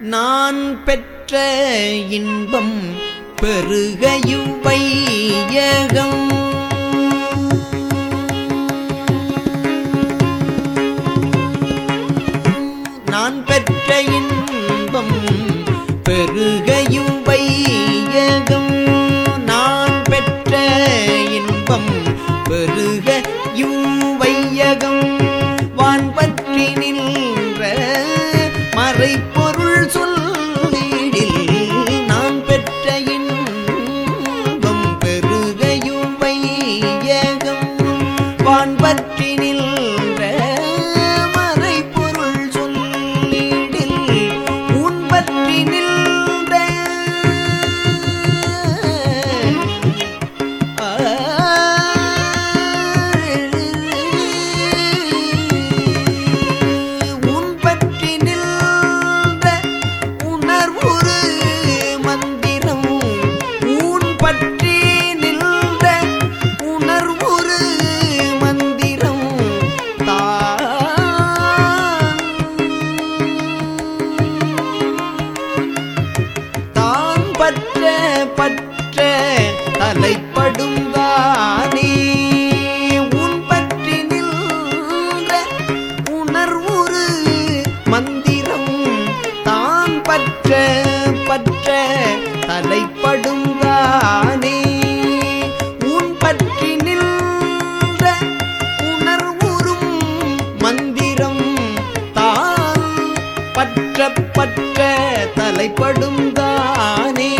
நான் பெற்ற இன்பம் பெருகையுவையகம் நான் பெற்ற இன்பம் பெருகையுவையகம் நான் பெற்ற இன்பம் பெருகையும் பற்ற பற்ற தலைப்படும் தானே உன் பற்றி நின்ற உணர்வுரு மந்திரம் தான் பற்ற பற்ற தலைப்படும் தானே உன் பற்றி பற்ற தலைப்படும் தானே.